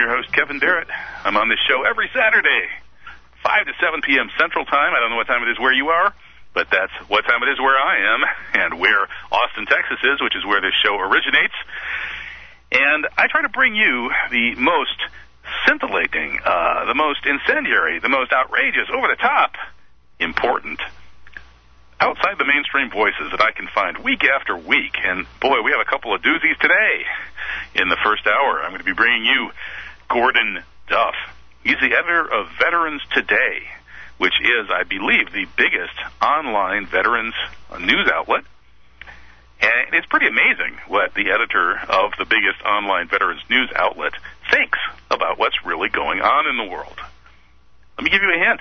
Your host, Kevin Barrett. I'm on this show every Saturday, 5 to 7 p.m. Central Time. I don't know what time it is where you are, but that's what time it is where I am and where Austin, Texas is, which is where this show originates. And I try to bring you the most scintillating, uh, the most incendiary, the most outrageous, over the top, important outside the mainstream voices that I can find week after week. And boy, we have a couple of doozies today. In the first hour, I'm going to be bringing you Gordon Duff. He's the editor of Veterans Today, which is, I believe, the biggest online veterans news outlet. And it's pretty amazing what the editor of the biggest online veterans news outlet thinks about what's really going on in the world. Let me give you a hint.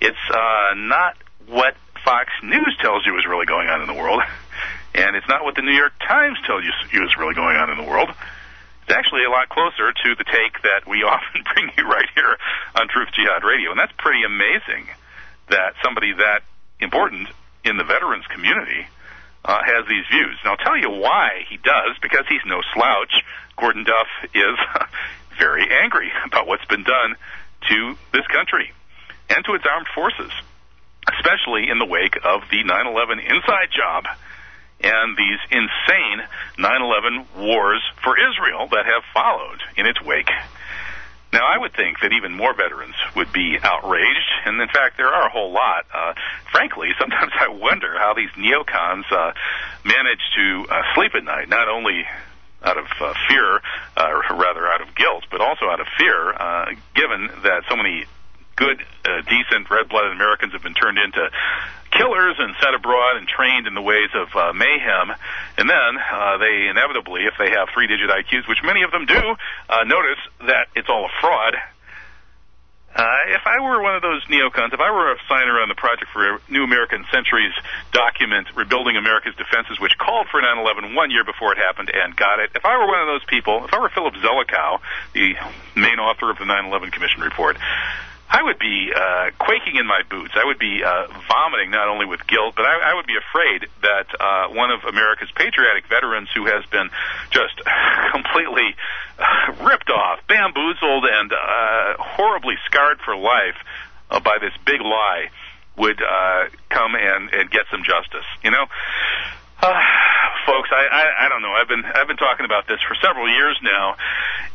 It's uh, not what Fox News tells you is really going on in the world, and it's not what the New York Times tells you is really going on in the world. It's actually a lot closer to the take that we often bring you right here on Truth Jihad Radio, and that's pretty amazing that somebody that important in the veterans community uh, has these views. And I'll tell you why he does, because he's no slouch. Gordon Duff is very angry about what's been done to this country and to its armed forces especially in the wake of the 9/11 inside job and these insane 9/11 wars for Israel that have followed in its wake. Now, I would think that even more veterans would be outraged, and in fact, there are a whole lot. Uh, frankly, sometimes I wonder how these neocons uh, manage to uh, sleep at night, not only out of uh, fear, uh, or rather out of guilt, but also out of fear, uh, given that so many good, uh, decent, red-blooded Americans have been turned into killers and sent abroad and trained in the ways of uh, mayhem. And then uh, they inevitably, if they have three-digit IQs, which many of them do, uh, notice that it's all a fraud. Uh, if I were one of those neocons, if I were a signer on the Project for New American Centuries document, Rebuilding America's Defenses, which called for 9-11 one year before it happened and got it, if I were one of those people, if I were Philip Zelikow, the main author of the 9-11 Commission report, I would be uh, quaking in my boots. I would be uh, vomiting not only with guilt, but I, I would be afraid that uh, one of America's patriotic veterans who has been just completely uh, ripped off, bamboozled, and uh, horribly scarred for life uh, by this big lie would uh, come and, and get some justice. You know, uh, folks, I, I I don't know. I've been I've been talking about this for several years now,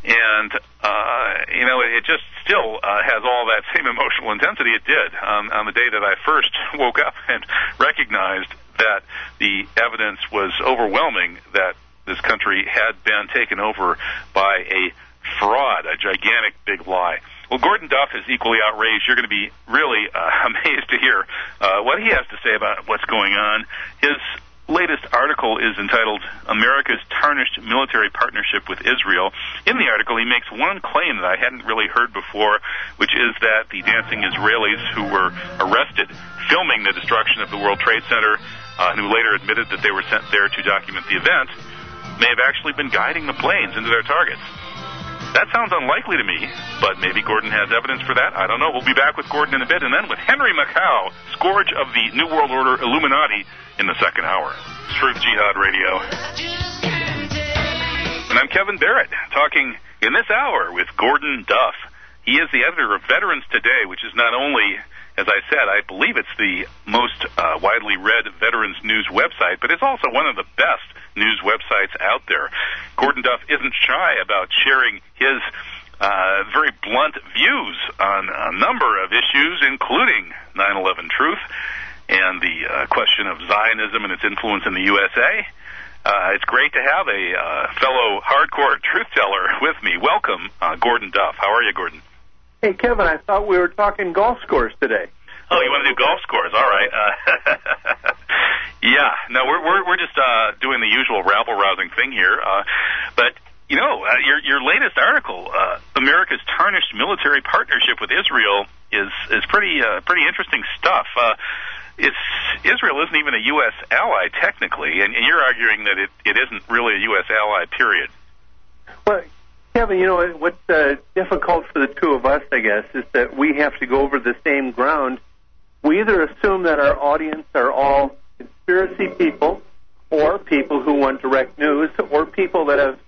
and uh, you know, it, just still uh, has all that same emotional intensity it did um, on the day that I first woke up and recognized that the evidence was overwhelming that this country had been taken over by a fraud, a gigantic big lie. Well, Gordon Duff is equally outraged. You're going to be really uh, amazed to hear uh, what he has to say about what's going on. His latest article is entitled America's Tarnished Military Partnership with Israel. In the article, he makes one claim that I hadn't really heard before, which is that the dancing Israelis who were arrested filming the destruction of the World Trade Center, uh, and who later admitted that they were sent there to document the event, may have actually been guiding the planes into their targets. That sounds unlikely to me, but maybe Gordon has evidence for that. I don't know. We'll be back with Gordon in a bit, and then with Henry Makow, scourge of the New World Order Illuminati, in the second hour. Truth Jihad Radio. And I'm Kevin Barrett, talking in this hour with Gordon Duff. He is the editor of Veterans Today, which is not only as I said, I believe it's the most uh, widely read veterans news website, but it's also one of the best news websites out there. Gordon Duff isn't shy about sharing his uh, very blunt views on a number of issues, including 9/11 truth and the uh, question of Zionism and its influence in the USA. Uh, it's great to have a uh, fellow hardcore truth teller with me. Welcome, uh, Gordon Duff. How are you, Gordon? Hey, Kevin, I thought we were talking golf scores today. Oh, you want to do golf scores? All right. Uh, yeah, no, we're we're we're just uh, doing the usual rabble rousing thing here. Uh, but you know, uh, your your latest article, uh, America's tarnished military partnership with Israel, is is pretty uh, pretty interesting stuff. Uh, it's Israel isn't even a U.S. ally technically, and, and you're arguing that it, it isn't really a U.S. ally. Period. Well, Kevin, you know what's uh, difficult for the two of us, I guess, is that we have to go over the same ground. We either assume that our audience are all conspiracy people, or people who want direct news, or people that have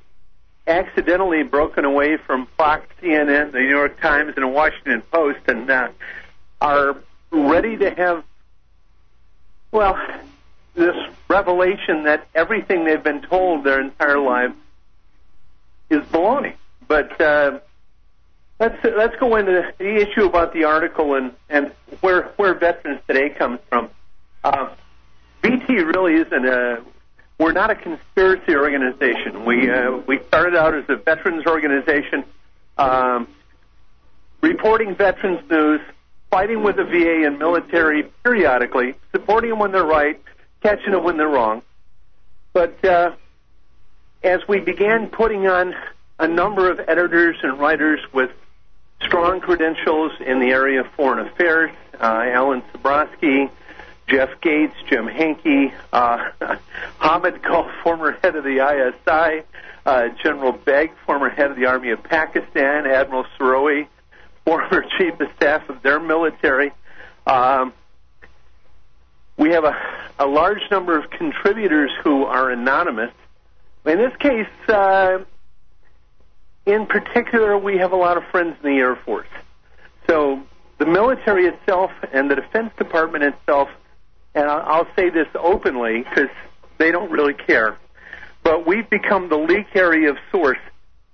accidentally broken away from Fox, CNN, the New York Times, and the Washington Post, and uh, are ready to have, well, this revelation that everything they've been told their entire lives is baloney. But uh, let's let's go into the issue about the article and and where where Veterans Today comes from. Uh, VT really isn't a we're not a conspiracy organization. We uh, we started out as a veterans organization, um, reporting veterans news, fighting with the VA and military periodically, supporting them when they're right, catching them when they're wrong. But uh, as we began putting on a number of editors and writers with strong credentials in the area of foreign affairs, uh, Alan Sabrosky, Jeff Gates, Jim Hankey, uh, Hamid Gul, former head of the ISI, uh, General Beg, former head of the Army of Pakistan, Admiral Sirohey, former chief of staff of their military. Um, we have a, a large number of contributors who are anonymous. In this case, uh, in particular, we have a lot of friends in the Air Force. So the military itself and the Defense Department itself and I'll say this openly because they don't really care, but we've become the leak area of source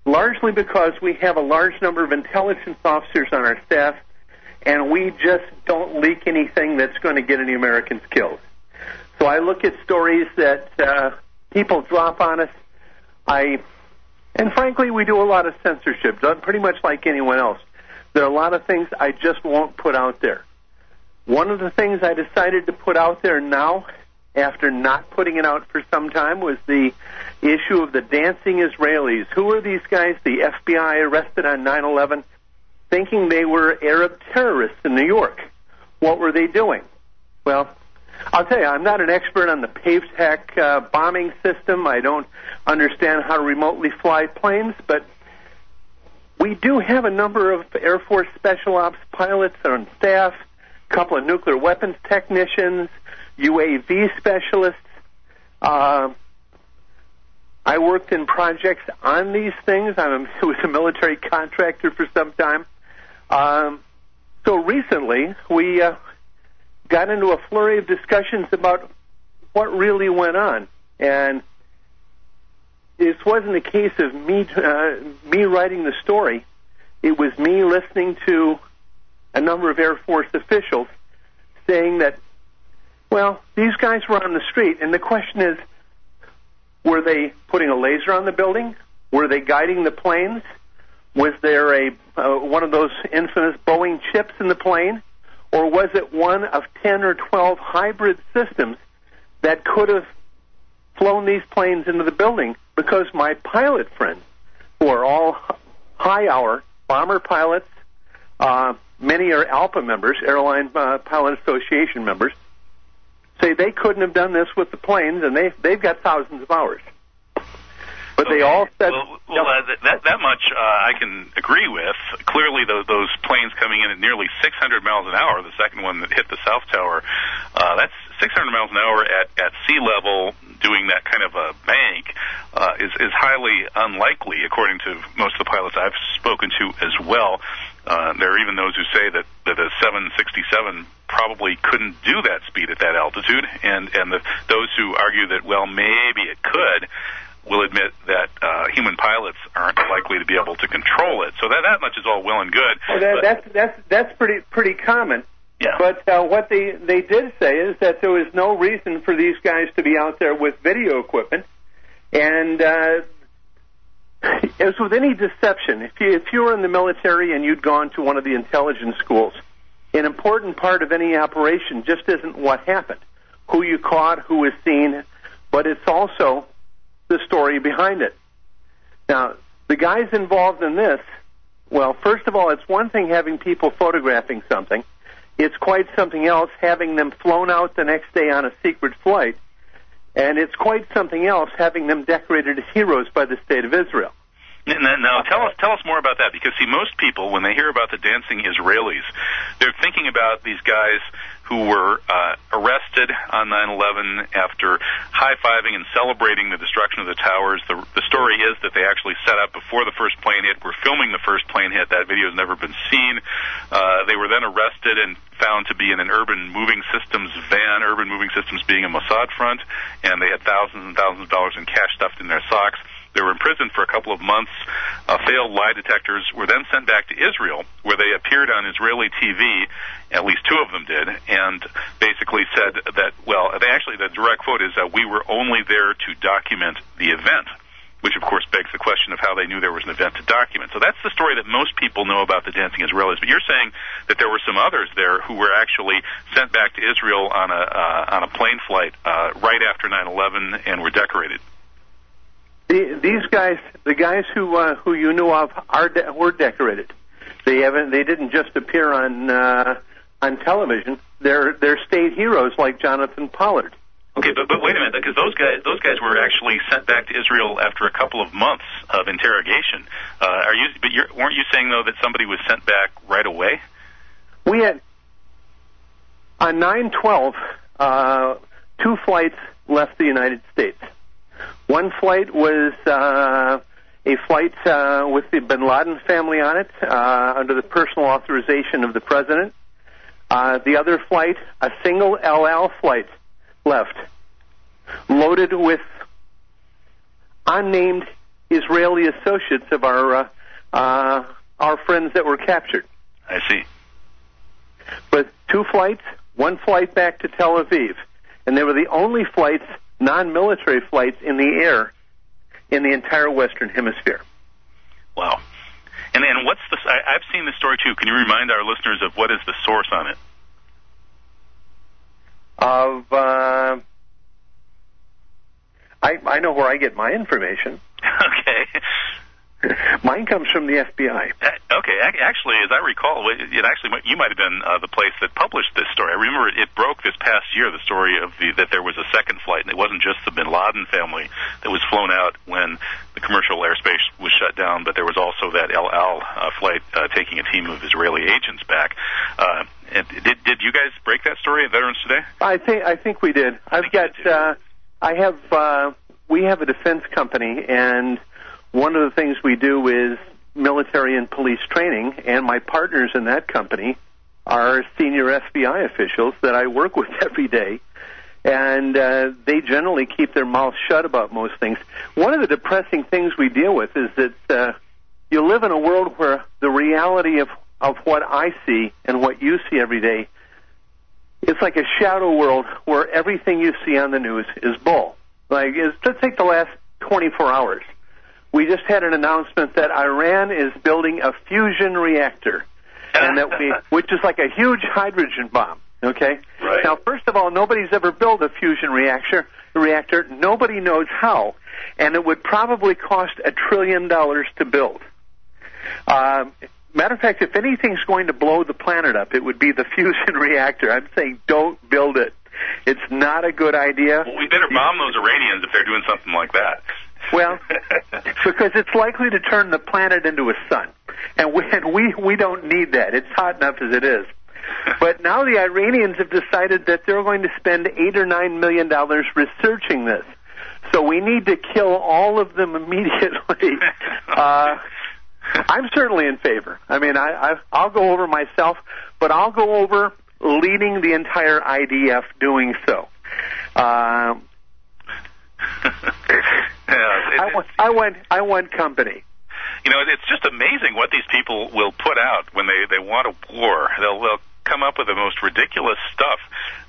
largely because we have a large number of intelligence officers on our staff, and we just don't leak anything that's going to get any Americans killed. So I look at stories that uh, people drop on us. I, and frankly, we do a lot of censorship, pretty much like anyone else. There are a lot of things I just won't put out there. One of the things I decided to put out there now, after not putting it out for some time, was the issue of the dancing Israelis. Who are these guys the FBI arrested on 9 11 thinking they were Arab terrorists in New York? What were they doing? Well, I'll tell you, I'm not an expert on the Pave Tack uh, bombing system. I don't understand how to remotely fly planes, but we do have a number of Air Force Special Ops pilots on staff a couple of nuclear weapons technicians, UAV specialists. Uh, I worked in projects on these things. I was a military contractor for some time. Um, so recently, we uh, got into a flurry of discussions about what really went on, and this wasn't a case of me uh, me writing the story. It was me listening to a number of Air Force officials saying that, well, these guys were on the street, and the question is, were they putting a laser on the building? Were they guiding the planes? Was there a uh, one of those infamous Boeing chips in the plane, or was it one of ten or twelve hybrid systems that could have flown these planes into the building? Because my pilot friends, who are all high hour bomber pilots, uh, many are ALPA members, Airline uh, Pilot Association members, say they couldn't have done this with the planes, and they they've got thousands of hours. But okay. they all said well, well uh, that that much uh, I can agree with. Clearly, those, those planes coming in at nearly 600 miles an hour, the second one that hit the South Tower, uh, that's 600 miles an hour at at sea level, doing that kind of a bank uh, is is highly unlikely, according to most of the pilots I've spoken to as well. Uh, there are even those who say that, that a 767 probably couldn't do that speed at that altitude, and and the, those who argue that well maybe it could will admit that uh, human pilots aren't likely to be able to control it. So that that much is all well and good. Well, that, that's that's that's pretty pretty common. Yeah. But uh, what they they did say is that there was no reason for these guys to be out there with video equipment, and uh, as with any deception, if you, if you were in the military and you'd gone to one of the intelligence schools, an important part of any operation just isn't what happened, who you caught, who was seen, but it's also the story behind it. Now, the guys involved in this, well, first of all, it's one thing having people photographing something. It's quite something else having them flown out the next day on a secret flight and it's quite something else having them decorated as heroes by the state of Israel. Now, tell us tell us more about that because see, most people when they hear about the dancing Israelis, they're thinking about these guys who were uh, arrested on 9/11 after high-fiving and celebrating the destruction of the towers. The, the story is that they actually set up before the first plane hit. Were filming the first plane hit. That video has never been seen. Uh, they were then arrested and found to be in an urban moving systems van. Urban moving systems being a Mossad front, and they had thousands and thousands of dollars in cash stuffed in their socks. They were imprisoned for a couple of months. Uh, failed lie detectors were then sent back to Israel, where they appeared on Israeli TV. At least two of them did, and basically said that, well, they actually, the direct quote is that we were only there to document the event which of course begs the question of how they knew there was an event to document. So that's the story that most people know about the dancing Israelis. But you're saying that there were some others there who were actually sent back to Israel on a uh, on a plane flight uh, right after 9/11 and were decorated. The, these guys, the guys who uh, who you knew of, are de- were decorated. They haven't. They didn't just appear on uh, on television. They're they're state heroes like Jonathan Pollard. Okay, but, but wait a minute, because those guys those guys were actually sent back to Israel after a couple of months of interrogation. Uh, are you? But you're, weren't you saying though that somebody was sent back right away? We had on nine twelve, uh, two flights left the United States. One flight was uh, a flight uh, with the Bin Laden family on it, uh, under the personal authorization of the president. Uh, the other flight, a single El Al flight, left, loaded with unnamed Israeli associates of our uh, uh, our friends that were captured. I see. But two flights, one flight back to Tel Aviv, and they were the only flights, non-military flights, in the air in the entire Western Hemisphere. Wow. And and what's the? I, I've seen this story too. Can you remind our listeners of what is the source on it? Of uh, I I know where I get my information. Mine comes from the FBI. Uh, Okay, actually, as I recall, it actually you might have been uh, the place that published this story. I remember it, it broke this past year the story of the that there was a second flight, and it wasn't just the Bin Laden family that was flown out when the commercial airspace was shut down, but there was also that El Al uh, flight uh, taking a team of Israeli agents back. Uh, and did did you guys break that story at Veterans Today? I think I think we did. I've think got. Uh, I have. Uh, we have a defense company, and one of the things we do is military and police training. And my partners in that company are senior FBI officials that I work with every day, and uh, they generally keep their mouths shut about most things. One of the depressing things we deal with is that uh, you live in a world where the reality of of what I see and what you see every day it's like a shadow world where everything you see on the news is bull. Like, let's take the last 24 hours. We just had an announcement that Iran is building a fusion reactor, and that we, which is like a huge hydrogen bomb. Okay. Right. Now, first of all, nobody's ever built a fusion reactor. Reactor. Nobody knows how, and it would probably cost a trillion dollars to build. Um, matter of fact, if anything's going to blow the planet up, it would be the fusion reactor. I'm saying don't build it. It's not a good idea. Well, we better bomb those Iranians if they're doing something like that. Well, because it's likely to turn the planet into a sun, and we and we we don't need that. It's hot enough as it is. But now the Iranians have decided that they're going to spend eight or nine million dollars researching this. So we need to kill all of them immediately. Uh, I'm certainly in favor. I mean, I, I I'll go over myself, but I'll go over leading the entire IDF doing so. Um, yeah, it- I want I want I want company. you know, it's just amazing what these people will put out when they they want a war. They'll they'll come up with the most ridiculous stuff.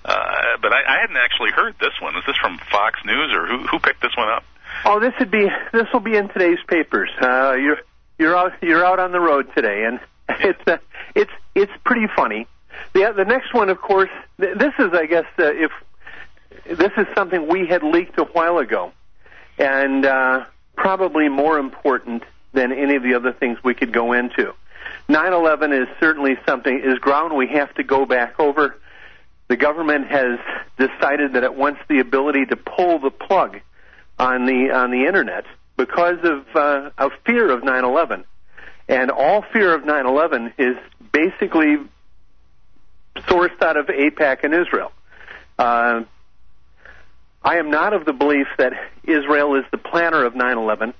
Uh, but I, I hadn't actually heard this one. Is this from Fox News or who who picked this one up? Oh, this would be this will be in today's papers. Uh, you're you're out you're out on the road today, and it's uh, it's it's pretty funny. The the next one, of course, th- this is I guess uh, if this is something we had leaked a while ago, and uh, probably more important than any of the other things we could go into. 9/11 is certainly something is ground we have to go back over. The government has decided that it wants the ability to pull the plug on the on the internet because of uh, of fear of 9/11, and all fear of 9/11 is basically sourced out of AIPAC and Israel. Uh, I am not of the belief that Israel is the planner of 9/11.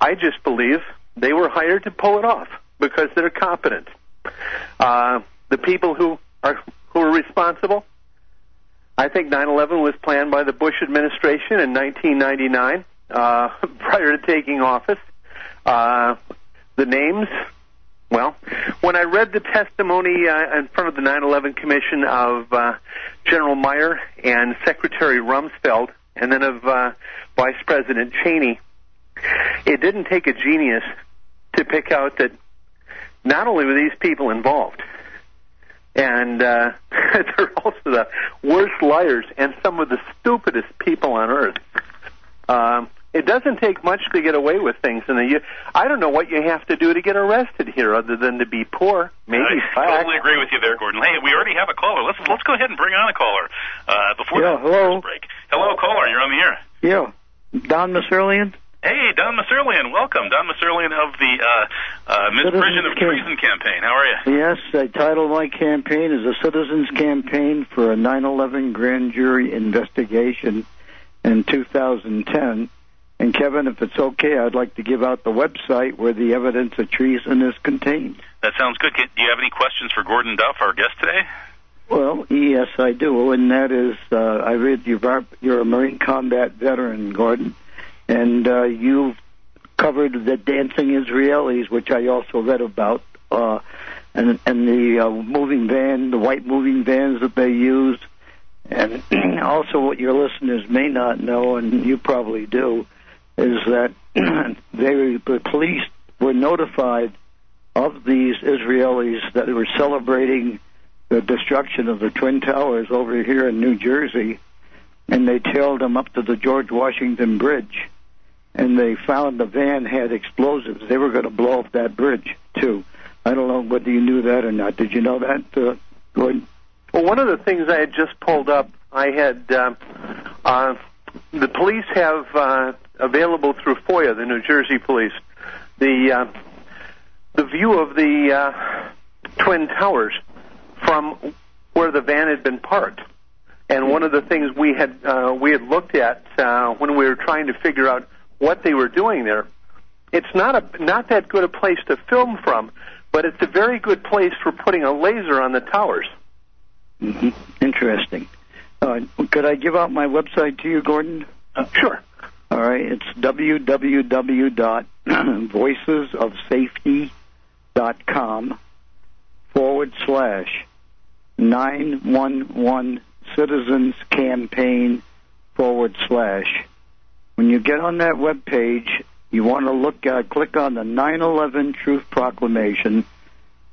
I just believe they were hired to pull it off because they're competent. Uh, the people who are who are responsible. I think 9/11 was planned by the Bush administration in 1999, uh, prior to taking office. Uh, the names well, when I read the testimony uh, in front of the 9/11 Commission of uh, General Meyer and Secretary Rumsfeld, and then of uh, Vice President Cheney, it didn't take a genius to pick out that not only were these people involved, and uh, they're also the worst liars and some of the stupidest people on earth. Um, it doesn't take much to get away with things, and you, I don't know what you have to do to get arrested here, other than to be poor. Maybe I totally agree with you there, Gordon. Hey, we already have a caller. Let's let's go ahead and bring on a caller uh, before yeah, the hello. break. Hello, caller. You're on the air. Yeah, Don Meserlian. Hey, Don Meserlian. Welcome, Don Meserlian of the uh, uh, Misprision of Treason campaign. How are you? Yes, I titled my campaign as a citizens campaign for a 9/11 grand jury investigation in 2010. And Kevin, if it's okay, I'd like to give out the website where the evidence of treason is contained. That sounds good. Do you have any questions for Gordon Duff, our guest today? Well, yes, I do, and that is, uh, I read you're, you're a Marine combat veteran, Gordon, and uh, you've covered the dancing Israelis, which I also read about, uh, and and the uh, moving van, the white moving vans that they use, and also what your listeners may not know, and you probably do, is that they the police were notified of these Israelis that were celebrating the destruction of the twin towers over here in New Jersey, and they tailed them up to the George Washington Bridge, and they found the van had explosives. They were going to blow up that bridge too. I don't know whether you knew that or not. Did you know that, uh, Gordon? Well, one of the things I had just pulled up, I had uh, uh, the police have uh, available through FOIA, the New Jersey police, the uh, the view of the uh, twin towers from where the van had been parked. And one of the things we had uh, we had looked at uh, when we were trying to figure out what they were doing there, it's not a not that good a place to film from, but it's a very good place for putting a laser on the towers. Mm-hmm. Interesting. Uh, could I give out my website to you, Gordon? Uh, sure. All right, it's www.voicesofsafety.com forward slash 911 Citizens Campaign forward slash. When you get on that web page, you want to look at, click on the 9/11 Truth Proclamation,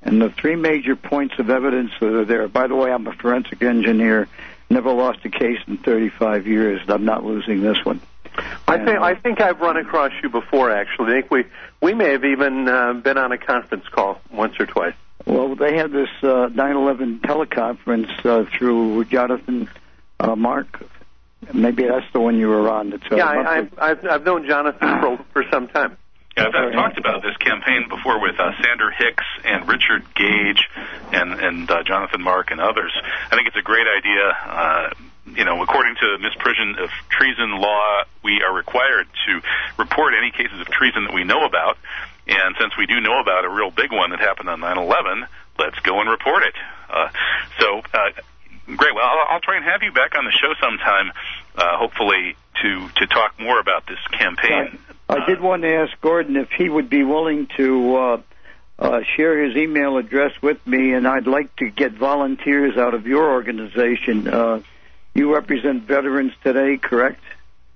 and the three major points of evidence that are there. By the way, I'm a forensic engineer. Never lost a case in 35 years. I'm not losing this one. I think I think I've run across you before. Actually, I think we we may have even uh, been on a conference call once or twice. Well, they had this uh, 9/11 teleconference uh, through Jonathan uh, Mark. Maybe that's the one you were on. It's, uh, yeah, I, I've, I've I've known Jonathan for for some time. Yeah, I've, I've talked about this campaign before with uh, Sander Hicks and Richard Gage and and uh, Jonathan Mark and others. I think it's a great idea. Uh, you know, according to misprision of treason law, we are required to report any cases of treason that we know about. And since we do know about a real big one that happened on 9/11, let's go and report it. Uh, so, uh, great. Well, I'll, I'll try and have you back on the show sometime, uh, hopefully, to to talk more about this campaign. I, I did want to ask Gordon if he would be willing to. Uh, uh, share his email address with me, and I'd like to get volunteers out of your organization. Uh, you represent veterans today, correct?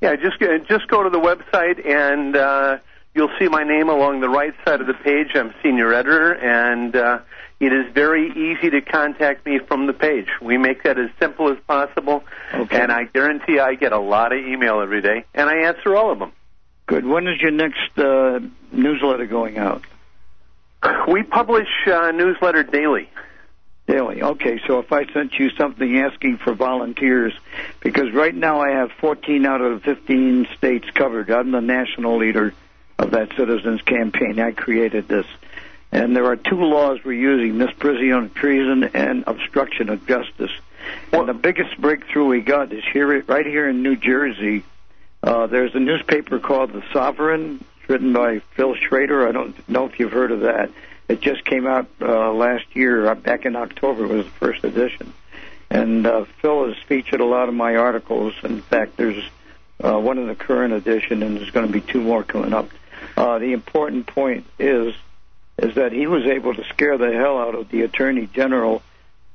Yeah, just just go to the website and uh, you'll see my name along the right side of the page. I'm senior editor, and uh, it is very easy to contact me from the page. We make that as simple as possible, okay. and I guarantee I get a lot of email every day, and I answer all of them. Good. When is your next uh, newsletter going out? We publish uh, newsletter daily. Daily. Okay, so if I sent you something asking for volunteers, because right now I have 14 out of the 15 states covered. I'm the national leader of that citizens campaign. I created this. And there are two laws we're using: misprision of treason and obstruction of justice. And the biggest breakthrough we got is here, right here in New Jersey. Uh, there's a newspaper called The Sovereign, written by Phil Schrader. I don't know if you've heard of that. It just came out uh, last year, uh, back in October. Was the first edition. And uh, Phil has featured a lot of my articles. In fact, there's uh, one in the current edition, and there's going to be two more coming up. Uh, the important point is is that he was able to scare the hell out of the Attorney General.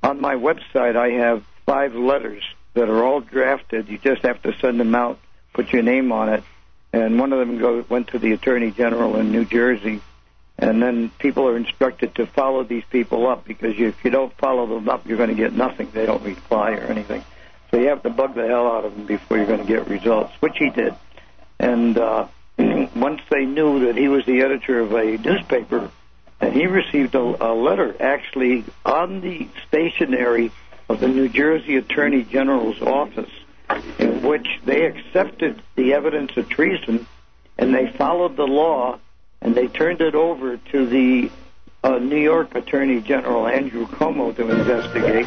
On my website, I have five letters that are all drafted. You just have to send them out, put your name on it, and one of them go, went to the Attorney General in New Jersey. And then people are instructed to follow these people up because if you don't follow them up, you're going to get nothing. They don't reply or anything. So you have to bug the hell out of them before you're going to get results, which he did. And uh, once they knew that he was the editor of a newspaper, and he received a, a letter actually on the stationery of the New Jersey Attorney General's office, in which they accepted the evidence of treason and they followed the law and they turned it over to the uh, New York Attorney General Andrew Cuomo to investigate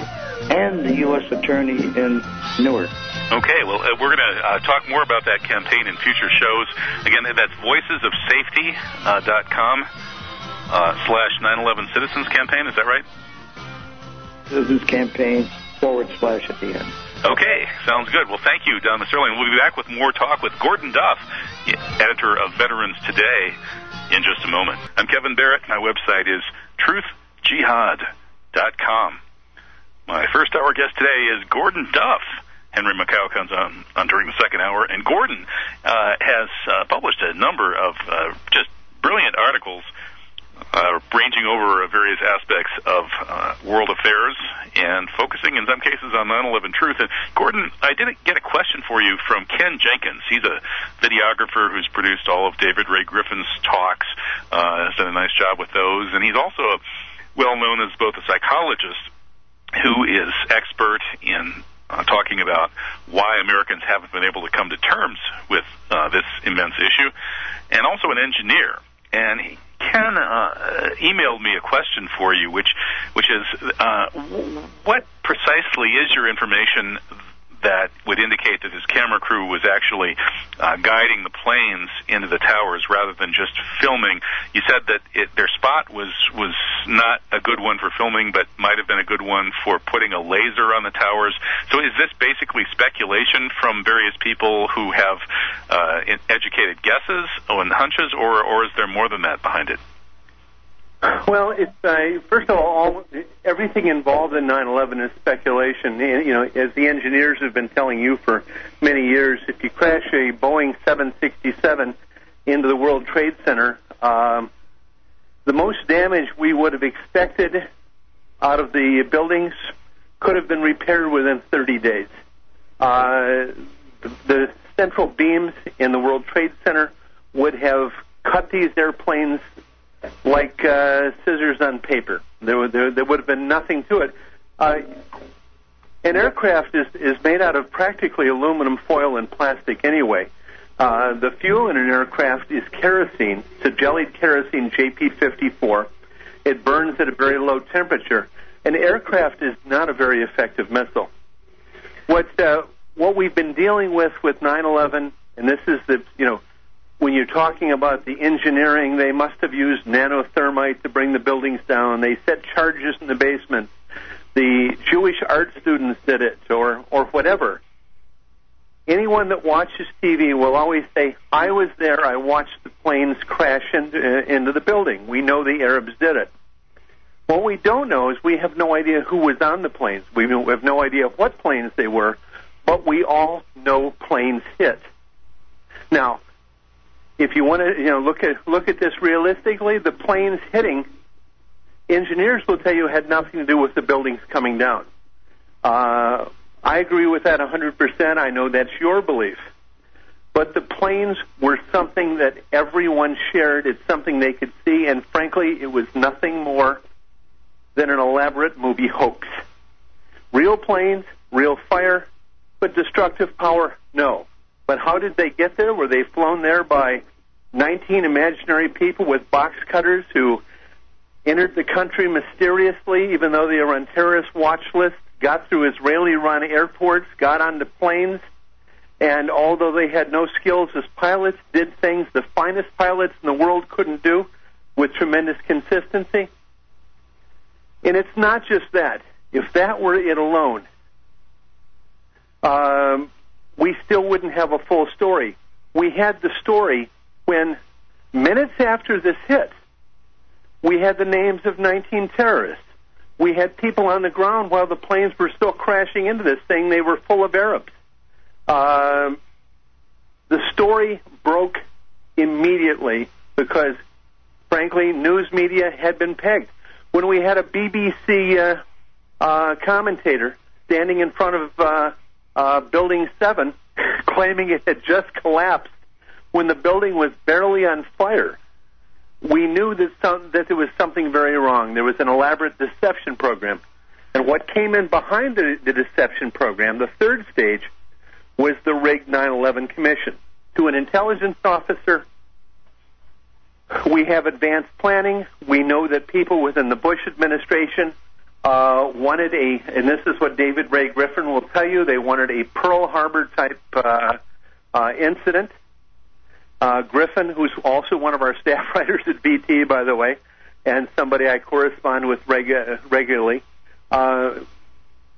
and the U.S. Attorney in Newark. Okay, well, uh, we're going to uh, talk more about that campaign in future shows. Again, that's voicesofsafety.com uh, slash 9/11 Citizens Campaign. Is that right? Citizens Campaign forward slash at the end. Okay, sounds good. Well, thank you, Don Maserli. And we'll be back with more talk with Gordon Duff, editor of Veterans Today, in just a moment. I'm Kevin Barrett. My website is truthjihad.com. My first hour guest today is Gordon Duff. Henry Makow comes on, on during the second hour, and Gordon uh, has uh, published a number of uh, just brilliant articles uh, ranging over various aspects of uh, world affairs and focusing in some cases on 9/11 truth. And Gordon, I did get a question for you from Ken Jenkins. He's a videographer who's produced all of David Ray Griffin's talks. Uh, has done a nice job with those, and he's also well known as both a psychologist who is expert in uh, talking about why Americans haven't been able to come to terms with uh, this immense issue, and also an engineer. And he, Ken uh, emailed me a question for you, which which is uh, what precisely is your information that would indicate that his camera crew was actually uh, guiding the planes into the towers rather than just filming. You said that it, their spot was was not a good one for filming, but might have been a good one for putting a laser on the towers. So is this basically speculation from various people who have uh, educated guesses and hunches, or or is there more than that behind it? Well, it's uh, first of all, everything involved in 9/11 is speculation. You know, as the engineers have been telling you for many years, if you crash a Boeing 767 into the World Trade Center, um, the most damage we would have expected out of the buildings could have been repaired within 30 days. Uh, the, the central beams in the World Trade Center would have cut these airplanes like uh, scissors on paper. There, would, there, there would have been nothing to it. Uh, an aircraft is, is made out of practically aluminum foil and plastic anyway. Uh, the fuel in an aircraft is kerosene. It's a jellied kerosene JP54. It burns at a very low temperature. An aircraft is not a very effective missile. What uh, what we've been dealing with with 9/11, and this is the you know when you're talking about the engineering, they must have used nanothermite to bring the buildings down. They set charges in the basement. The Jewish art students did it, or or whatever. Anyone that watches TV will always say, "I was there. I watched the planes crash into, uh, into the building." We know the Arabs did it. What we don't know is we have no idea who was on the planes. We have no idea what planes they were, but we all know planes hit. Now, if you want to, you know, look at look at this realistically, the planes hitting, engineers will tell you had nothing to do with the buildings coming down. Uh, I agree with that 100%. I know that's your belief. But the planes were something that everyone shared. It's something they could see, and frankly, it was nothing more than an elaborate movie hoax. Real planes, real fire, but destructive power, no. But how did they get there? Were they flown there by 19 imaginary people with box cutters who entered the country mysteriously, even though they were on terrorist watch lists, got through Israeli-run airports, got onto planes, and although they had no skills as pilots, did things the finest pilots in the world couldn't do with tremendous consistency. And it's not just that. If that were it alone, um, we still wouldn't have a full story. We had the story when minutes after this hit, we had the names of 19 terrorists. We had people on the ground while the planes were still crashing into this thing. They were full of Arabs. Um, the story broke immediately because, frankly, news media had been pegged. When we had a BBC uh, uh, commentator standing in front of uh, uh, Building 7 claiming it had just collapsed when the building was barely on fire, we knew that, some, that there was something very wrong. There was an elaborate deception program. And what came in behind the, the deception program, the third stage, was the rigged 9/11 Commission. To an intelligence officer, we have advanced planning. We know that people within the Bush administration uh, wanted a, and this is what David Ray Griffin will tell you, they wanted a Pearl Harbor type uh, uh, incident. Uh, Griffin, who's also one of our staff writers at VT, by the way, and somebody I correspond with regu- regularly, uh,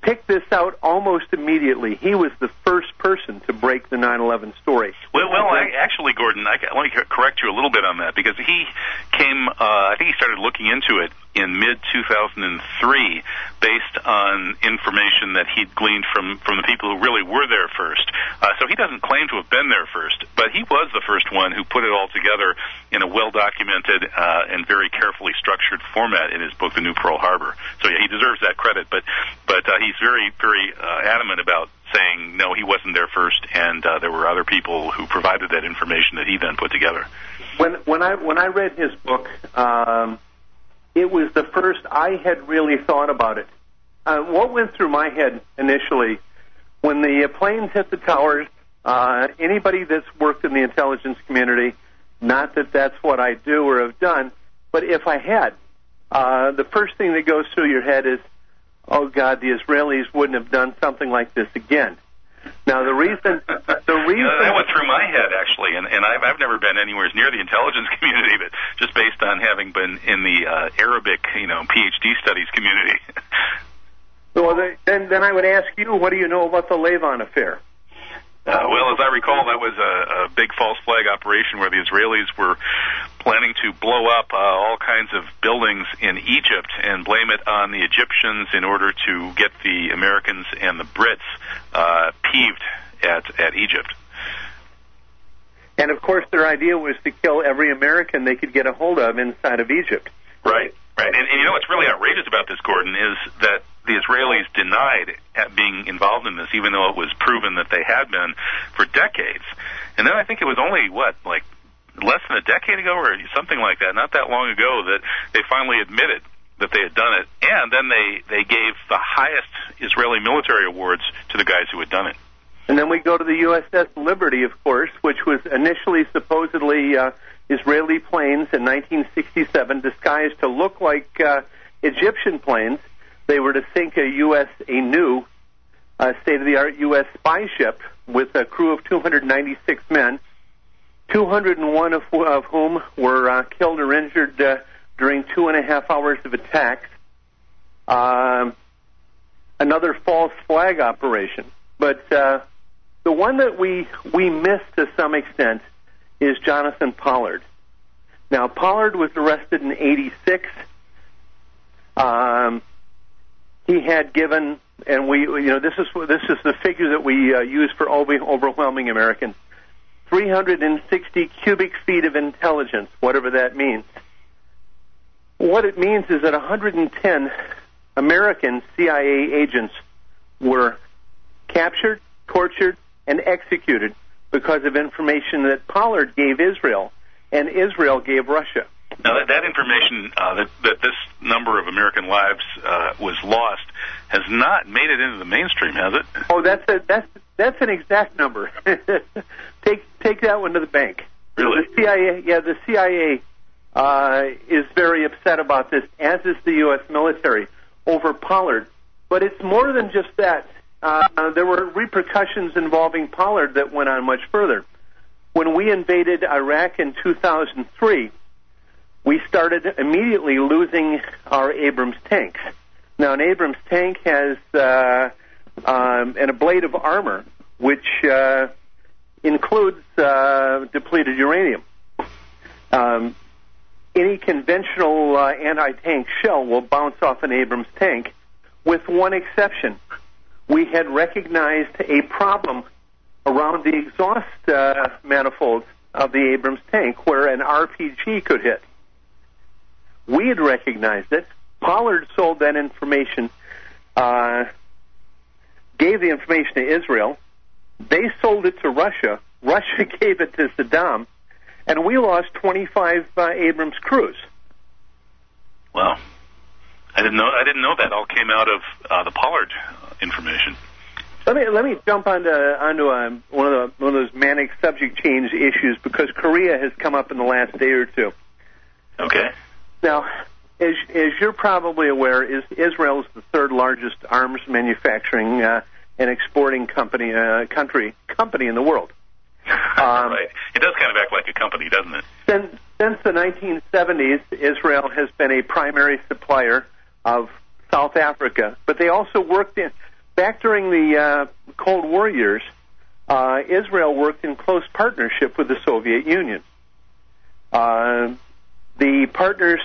picked this out almost immediately. He was the first person to break the 9/11 story. Well, well, I, actually, Gordon, I, let me correct you a little bit on that because he came. Uh, I think he started looking into it in mid 2003, based on information that he'd gleaned from from the people who really were there first. Uh, so he doesn't claim to have been there first, but he was the first one who put it all together in a well documented uh, and very carefully structured format in his book, The New Pearl Harbor. So yeah, he deserves that credit. But but uh, he's very very uh, adamant about saying no, he wasn't there first, and uh, there were other people who provided that information that he then put together. When when I when I read his book, um, it was the first I had really thought about it. Uh, what went through my head initially when the planes hit the towers? Uh, anybody that's worked in the intelligence community, not that that's what I do or have done, but if I had, uh, the first thing that goes through your head is, oh God, the Israelis wouldn't have done something like this again. Now the reason, the reason you know, that went through my head actually, and, and I've, I've never been anywhere near the intelligence community, but just based on having been in the uh, Arabic, you know, PhD studies community. well, then, then I would ask you, what do you know about the Lavon affair? Uh, well, as I recall, that was a, a big false flag operation where the Israelis were planning to blow up uh, all kinds of buildings in Egypt and blame it on the Egyptians in order to get the Americans and the Brits uh, peeved at at Egypt. And of course, their idea was to kill every American they could get a hold of inside of Egypt. Right, right. And, and you know what's really outrageous about this, Gordon, is that the Israelis denied being involved in this, even though it was proven that they had been for decades. And then I think it was only what, like less than a decade ago or something like that, not that long ago, that they finally admitted that they had done it, and then they they gave the highest Israeli military awards to the guys who had done it. And then we go to the USS Liberty, of course, which was initially supposedly uh, Israeli planes in 1967, disguised to look like uh, Egyptian planes. They were to sink a U.S. a new uh, state-of-the-art U.S. spy ship with a crew of 296 men, 201 of, of whom were uh, killed or injured uh, during two and a half hours of attacks. Um, another false flag operation, but uh, the one that we we missed to some extent is Jonathan Pollard. Now Pollard was arrested in '86. Um, he had given, and we, you know, this is this is the figure that we uh, use for overwhelming Americans: 360 cubic feet of intelligence, whatever that means. What it means is that 110 American CIA agents were captured, tortured, and executed because of information that Pollard gave Israel and Israel gave Russia. Now, that, that information uh, that, that this number of American lives uh, was lost has not made it into the mainstream, has it? Oh, that's a, that's that's an exact number. take take that one to the bank. Really? The CIA, yeah, the CIA uh, is very upset about this, as is the U.S. military over Pollard. But it's more than just that. Uh, there were repercussions involving Pollard that went on much further. When we invaded Iraq in 2003, we started immediately losing our Abrams tanks. Now, an Abrams tank has uh, um, and a blade of armor, which uh, includes uh, depleted uranium. Um, any conventional uh, anti-tank shell will bounce off an Abrams tank, with one exception. We had recognized a problem around the exhaust uh, manifolds of the Abrams tank where an RPG could hit. We had recognized it. Pollard sold that information, uh, gave the information to Israel. They sold it to Russia. Russia gave it to Saddam, and we lost 25 uh, Abrams crews. Wow, I didn't know. I didn't know that all came out of uh, the Pollard information. Let me let me jump onto onto um, one of the one of those manic subject change issues because Korea has come up in the last day or two. Okay. Now, as as you're probably aware, is Israel is the third largest arms manufacturing uh, and exporting company uh, country company in the world. Um, right. It does kind of act like a company, doesn't it? Since since the 1970s, Israel has been a primary supplier of South Africa, but they also worked in back during the uh, Cold War years. Uh, Israel worked in close partnership with the Soviet Union. Uh, the partners,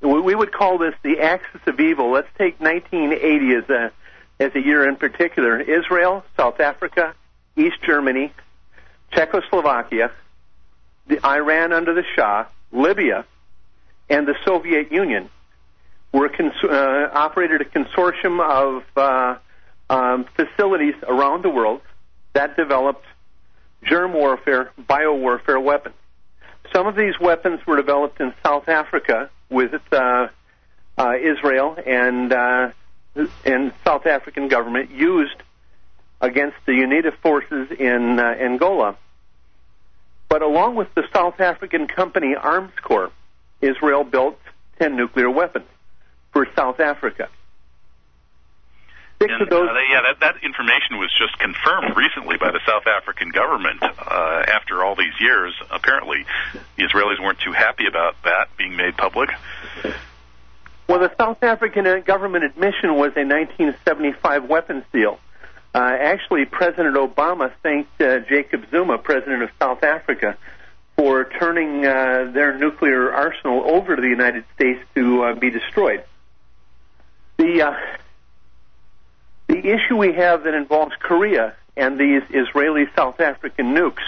we would call this the axis of evil. Let's take 1980 as a as a year in particular. Israel, South Africa, East Germany, Czechoslovakia, the Iran under the Shah, Libya, and the Soviet Union were cons- uh, operated a consortium of uh, um, facilities around the world that developed germ warfare, bio warfare weapons. Some of these weapons were developed in South Africa with uh, uh, Israel and uh, and South African government used against the UNITA forces in uh, Angola. But along with the South African company Armscor, Israel built 10 nuclear weapons for South Africa. Six and, of those. Uh, yeah, that, that information was just confirmed recently by the South African government uh, after all these years. Apparently, the Israelis weren't too happy about that being made public. Well, the South African uh, government admission was a 1975 weapons deal. Uh, actually, President Obama thanked uh, Jacob Zuma, president of South Africa, for turning uh, their nuclear arsenal over to the United States to uh, be destroyed. The uh, the issue we have that involves Korea and these Israeli South African nukes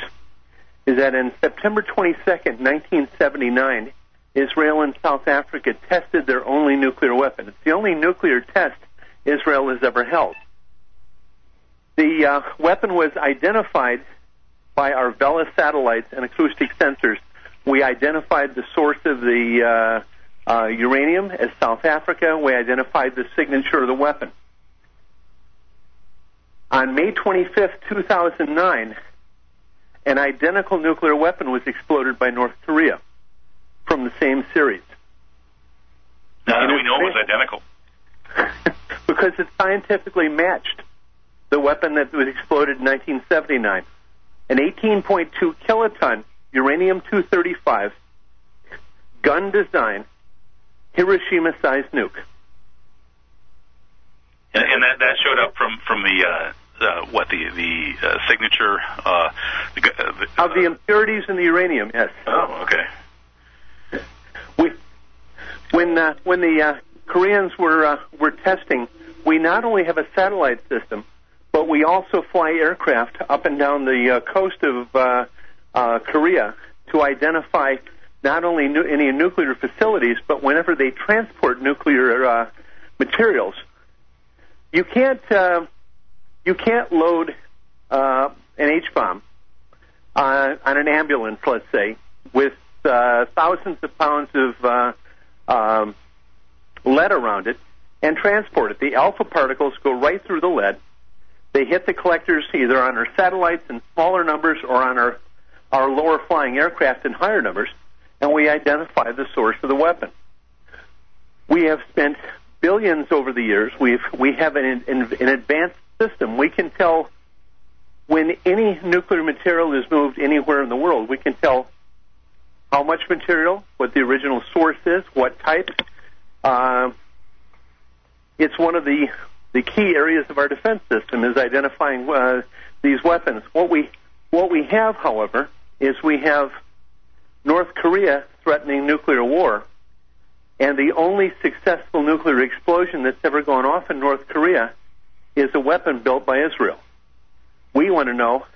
is that in September 22nd, 1979, Israel and South Africa tested their only nuclear weapon. It's the only nuclear test Israel has ever held. The uh, weapon was identified by our Vela satellites and acoustic sensors. We identified the source of the uh, uh, uranium as South Africa. We identified the signature of the weapon. On May 25, 2009, an identical nuclear weapon was exploded by North Korea from the same series. How do we know it was identical? because it scientifically matched the weapon that was exploded in 1979. An 18.2 kiloton uranium 235 gun design Hiroshima sized nuke. And, and, that that showed up from from the uh, uh, what the the uh, signature uh, the, uh, the, of the impurities in the uranium. Yes. Oh, okay. We, when uh, when the uh, Koreans were uh, were testing, we not only have a satellite system, but we also fly aircraft up and down the uh, coast of uh, uh, Korea to identify not only nu- any nuclear facilities, but whenever they transport nuclear uh, materials. You can't you can't load uh, an H bomb uh, on an ambulance, let's say, with uh, thousands of pounds of uh, um, lead around it and transport it. The alpha particles go right through the lead. They hit the collectors either on our satellites in smaller numbers or on our, our lower flying aircraft in higher numbers. and we identify the source of the weapon. We have spent billions over the years. We've we have an, an, an advanced system. We can tell when any nuclear material is moved anywhere in the world. We can tell how much material, what the original source is, what type. Uh, it's one of the the key areas of our defense system is identifying uh, these weapons. What we what we have, however, is we have North Korea threatening nuclear war, and the only successful nuclear explosion that's ever gone off in North Korea is a weapon built by Israel. We want to know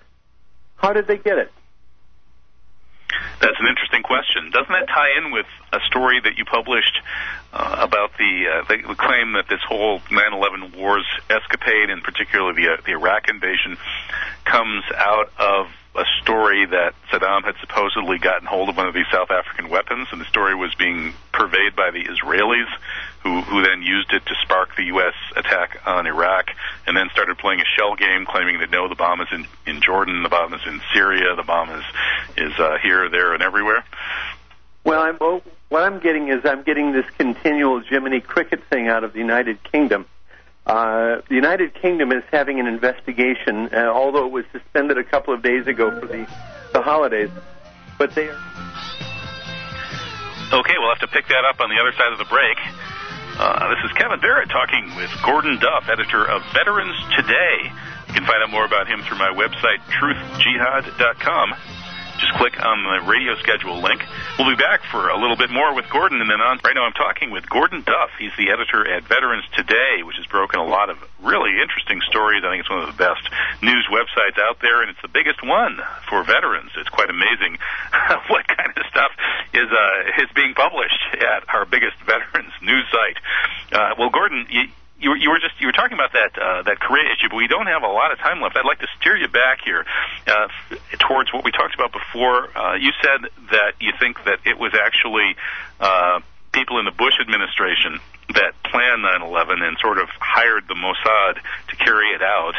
how did they get it? That's an interesting question. Doesn't that tie in with a story that you published uh, about the, uh, the claim that this whole 9/11 wars escapade, and particularly the, uh, the Iraq invasion, comes out of a story that Saddam had supposedly gotten hold of one of these South African weapons, and the story was being purveyed by the Israelis, who, who then used it to spark the U.S. attack on Iraq, and then started playing a shell game, claiming that no, the bomb is in, in Jordan, the bomb is in Syria, the bomb is is uh, here, there, and everywhere. Well, I'm, well, what I'm getting is I'm getting this continual Jiminy Cricket thing out of the United Kingdom uh, the United Kingdom is having an investigation, uh, although it was suspended a couple of days ago for the, the holidays. But they are. Okay, we'll have to pick that up on the other side of the break. Uh, this is Kevin Barrett talking with Gordon Duff, editor of Veterans Today. You can find out more about him through my website, truthjihad.com. Just click on the radio schedule link. We'll be back for a little bit more with Gordon, and then on. Right now, I'm talking with Gordon Duff. He's the editor at Veterans Today, which has broken a lot of really interesting stories. I think it's one of the best news websites out there, and it's the biggest one for veterans. It's quite amazing what kind of stuff is uh, is being published at our biggest veterans news site. Uh, well, Gordon, you, you were, talking about that uh, that Korea issue, but we don't have a lot of time left. I'd like to steer you back here uh, towards what we talked about before. Uh, you said that you think that it was actually uh, people in the Bush administration that planned 9/11 and sort of hired the Mossad to carry it out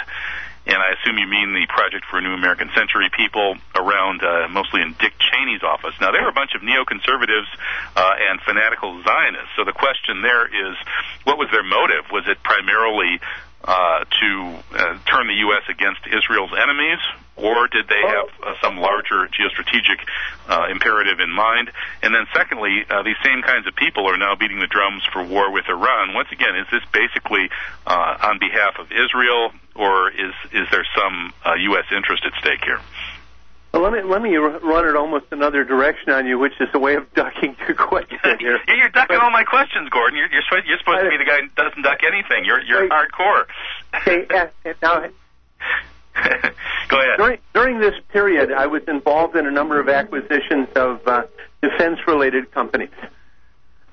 and I assume you mean the Project for a New American Century people around uh, mostly in Dick Cheney's office. Now, there are a bunch of neoconservatives uh, and fanatical Zionists. So the question there is, what was their motive? Was it primarily uh, to uh, turn the U.S. against Israel's enemies, or did they have uh, some larger geostrategic uh, imperative in mind? And then, secondly, uh, these same kinds of people are now beating the drums for war with Iran. Once again, is this basically uh, on behalf of Israel, or is is there some uh, U.S. interest at stake here? Well, let me let me run it almost another direction on you, which is a way of ducking your question here. you're ducking but, all my questions, Gordon. You're you're, supposed, you're supposed I, to be the guy who doesn't duck anything. You're you're I, hardcore. Okay, uh, now. Go ahead. During, during this period, I was involved in a number of acquisitions of uh, defense-related companies.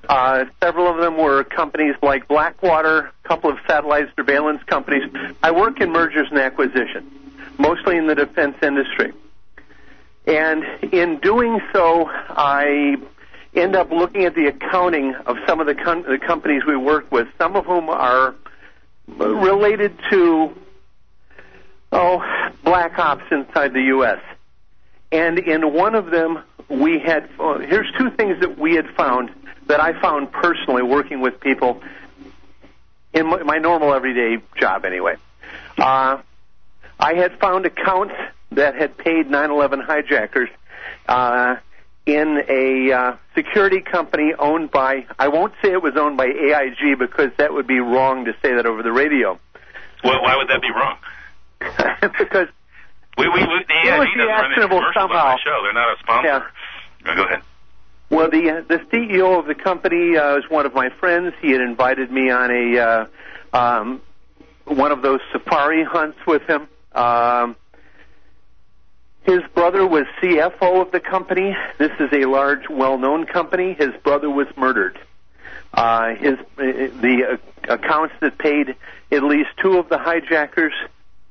Uh, several of them were companies like Blackwater, a couple of satellite surveillance companies. I work in mergers and acquisitions, mostly in the defense industry. And in doing so, I end up looking at the accounting of some of the, com- the companies we work with, some of whom are related to, oh, black ops inside the U.S. And in one of them, we had, uh, here's two things that we had found that I found personally working with people in my, my normal everyday job anyway. Uh, I had found accounts that had paid 9/11 hijackers uh, in a uh, security company owned by I won't say it was owned by AIG because that would be wrong to say that over the radio. Well, why would that be wrong? because we, we, we, the AIG doesn't run any commercials somehow. on the show. They're not a sponsor. Yeah. Go ahead. Well, the uh, the CEO of the company uh, is one of my friends. He had invited me on a uh, um, one of those safari hunts with him. Um, his brother was CFO of the company. This is a large, well-known company. His brother was murdered. Uh, his the uh, accounts that paid at least two of the hijackers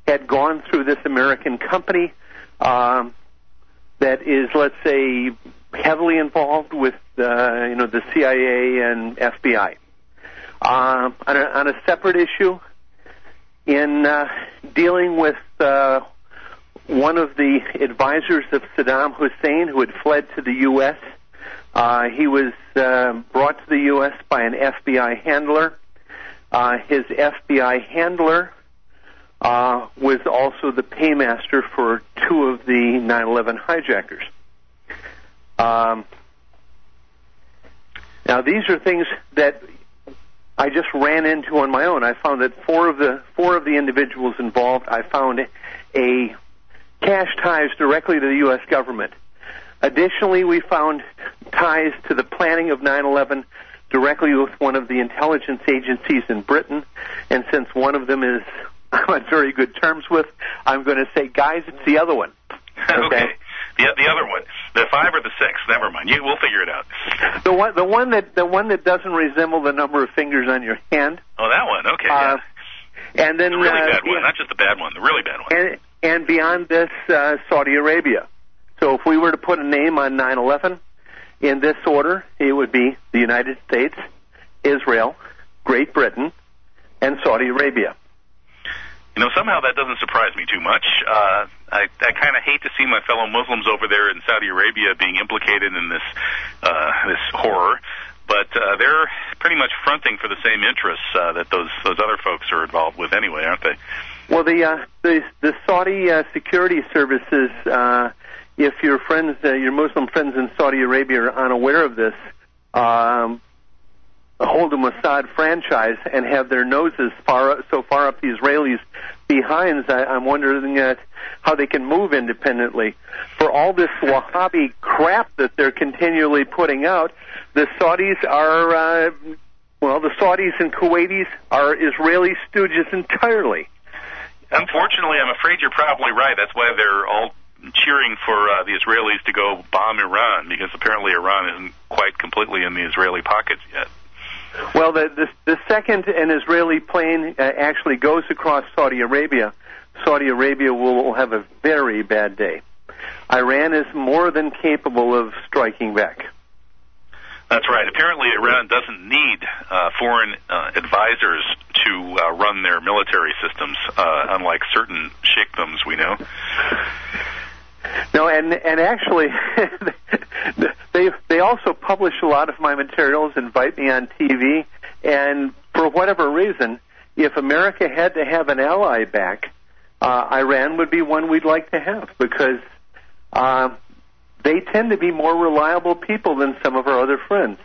had gone through this American company um, that is, let's say, heavily involved with uh, you know the CIA and FBI. Uh, on, a, on a separate issue, in uh, dealing with uh, one of the advisors of Saddam Hussein who had fled to the U.S. Uh, he was uh, brought to the U.S. by an FBI handler. Uh, his FBI handler uh, was also the paymaster for two of the 9/11 hijackers. Um, now, these are things that I just ran into on my own. I found that four of the four of the individuals involved, I found a cash ties directly to the U.S. government. Additionally, we found ties to the planning of 9/11 directly with one of the intelligence agencies in Britain, and since one of them is I'm on very good terms with, I'm going to say, guys, it's the other one. Okay. okay. The, the other one, the five or the six. Never mind. You, we'll figure it out. The one, the one that the one that doesn't resemble the number of fingers on your hand. Oh, that one. Okay. Uh, yeah. And then the really uh, bad one, not just the bad one, the really bad one. And, and beyond this, uh, Saudi Arabia. So if we were to put a name on 9/11 in this order, it would be the United States, Israel, Great Britain, and Saudi Arabia. You know, somehow that doesn't surprise me too much. Uh, I, I kind of hate to see my fellow Muslims over there in Saudi Arabia being implicated in this uh, this horror, but uh, they're pretty much fronting for the same interests uh, that those those other folks are involved with anyway, aren't they? Well, the uh, the, the Saudi uh, security services, uh, if your friends, uh, your Muslim friends in Saudi Arabia are unaware of this, um, hold a Mossad franchise and have their noses far so far up the Israelis' behinds, I, I'm wondering uh, how they can move independently. For all this Wahhabi crap that they're continually putting out, the Saudis are, uh, well, the Saudis and Kuwaitis are Israeli stooges entirely. Unfortunately, I'm afraid you're probably right. That's why they're all cheering for uh, the Israelis to go bomb Iran because apparently Iran isn't quite completely in the Israeli pockets yet. Well, the, the, the second an Israeli plane uh, actually goes across Saudi Arabia, Saudi Arabia will have a very bad day. Iran is more than capable of striking back. That's right. Apparently, Iran doesn't need uh, foreign uh, advisors to uh, run their military systems, uh, unlike certain sheikdoms we know. No, and and actually, they they also publish a lot of my materials, invite me on TV, and for whatever reason, if America had to have an ally back, uh, Iran would be one we'd like to have because uh, they tend to be more reliable people than some of our other friends.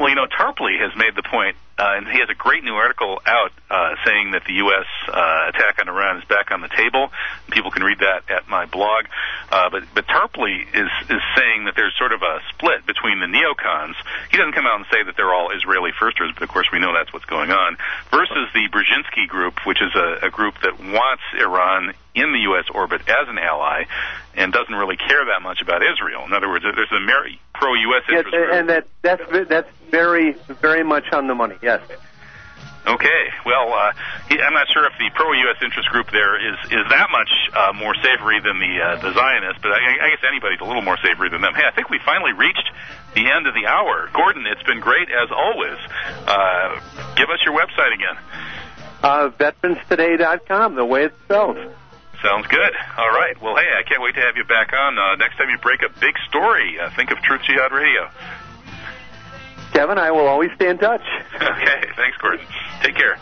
Well, you know, Tarpley has made the point, uh, and he has a great new article out uh, saying that the U.S. Uh, attack on Iran is back on the table. People can read that at my blog. Uh, but but Tarpley is is saying that there's sort of a split between the neocons. He doesn't come out and say that they're all Israeli firsters, but of course we know that's what's going on. Versus the Brzezinski group, which is a, a group that wants Iran in the U.S. orbit as an ally and doesn't really care that much about Israel. In other words, there's a very pro-U.S. interest. Yes, and that that's that's very very much on the money. Yes. Okay. Well, uh, I'm not sure if the pro-U.S. interest group there is is that much uh, more savory than the uh, the Zionists, but I, I guess anybody's a little more savory than them. Hey, I think we finally reached the end of the hour. Gordon, it's been great as always. Uh, give us your website again. Uh, veteranstoday.com, the way it's spells. Sounds good. All right. Well, hey, I can't wait to have you back on. Uh, next time you break a big story, uh, think of Truth Jihad Radio. Kevin, I will always stay in touch. Okay. Thanks, Gordon. Take care.